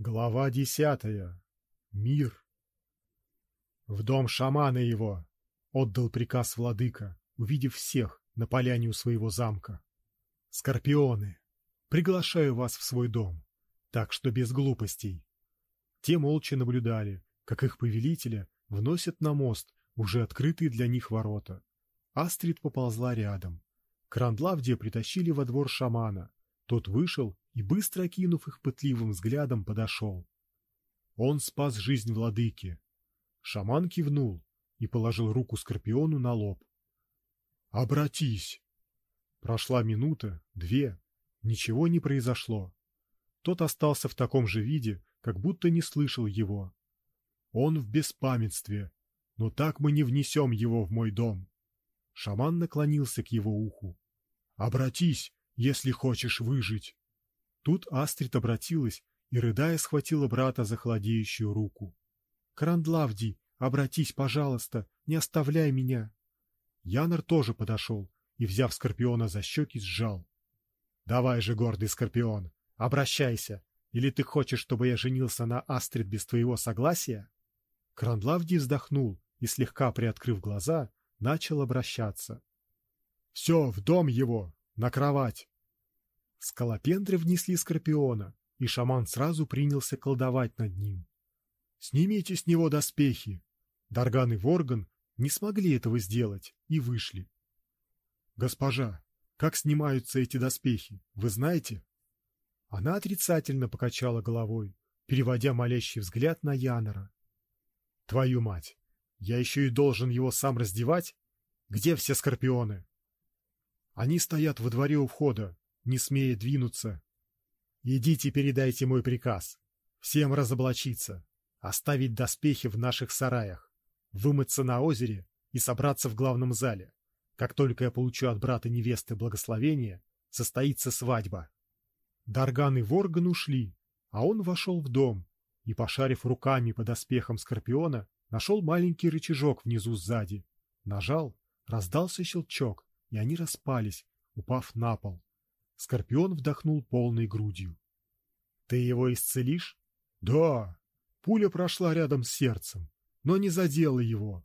Глава десятая. Мир. В дом шамана его отдал приказ владыка, увидев всех на поляне у своего замка. Скорпионы, приглашаю вас в свой дом, так что без глупостей. Те молча наблюдали, как их повелителя вносят на мост уже открытые для них ворота. Астрид поползла рядом. Крандлавде притащили во двор шамана. Тот вышел и, быстро окинув их пытливым взглядом, подошел. Он спас жизнь владыки. Шаман кивнул и положил руку Скорпиону на лоб. «Обратись!» Прошла минута, две, ничего не произошло. Тот остался в таком же виде, как будто не слышал его. Он в беспамятстве, но так мы не внесем его в мой дом. Шаман наклонился к его уху. «Обратись, если хочешь выжить!» Тут Астрид обратилась и, рыдая, схватила брата за холодеющую руку. «Крандлавди, обратись, пожалуйста, не оставляй меня!» Янор тоже подошел и, взяв Скорпиона за щеки, сжал. «Давай же, гордый Скорпион, обращайся! Или ты хочешь, чтобы я женился на Астрид без твоего согласия?» Крандлавди вздохнул и, слегка приоткрыв глаза, начал обращаться. «Все, в дом его, на кровать!» Скалопендры внесли Скорпиона, и шаман сразу принялся колдовать над ним. «Снимите с него доспехи!» Дарган и Ворган не смогли этого сделать и вышли. «Госпожа, как снимаются эти доспехи, вы знаете?» Она отрицательно покачала головой, переводя молящий взгляд на Янора. «Твою мать! Я еще и должен его сам раздевать? Где все скорпионы?» «Они стоят во дворе у входа, не смея двинуться. «Идите передайте мой приказ. Всем разоблачиться, оставить доспехи в наших сараях, вымыться на озере и собраться в главном зале. Как только я получу от брата невесты благословение, состоится свадьба». Дарган и Ворган ушли, а он вошел в дом и, пошарив руками по доспехам Скорпиона, нашел маленький рычажок внизу сзади. Нажал, раздался щелчок, и они распались, упав на пол. Скорпион вдохнул полной грудью. Ты его исцелишь? Да. Пуля прошла рядом с сердцем, но не задела его.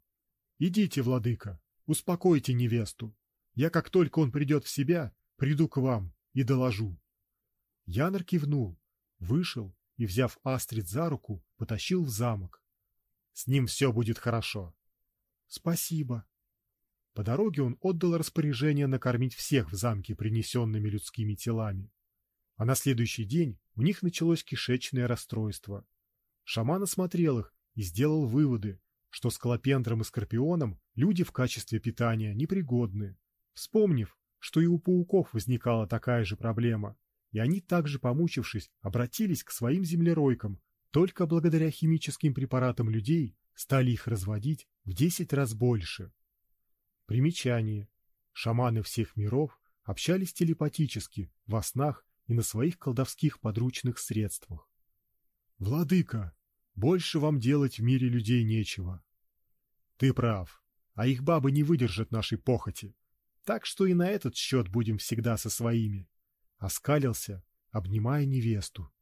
Идите, владыка, успокойте невесту. Я, как только он придет в себя, приду к вам и доложу. Янор кивнул, вышел и, взяв Астрид за руку, потащил в замок. С ним все будет хорошо. Спасибо. По дороге он отдал распоряжение накормить всех в замке принесенными людскими телами. А на следующий день у них началось кишечное расстройство. Шаман осмотрел их и сделал выводы, что с колопендром и скорпионом люди в качестве питания непригодны. Вспомнив, что и у пауков возникала такая же проблема, и они также помучившись обратились к своим землеройкам, только благодаря химическим препаратам людей стали их разводить в десять раз больше. Примечание. Шаманы всех миров общались телепатически, во снах и на своих колдовских подручных средствах. Владыка, больше вам делать в мире людей нечего. Ты прав, а их бабы не выдержат нашей похоти, так что и на этот счет будем всегда со своими. Оскалился, обнимая невесту.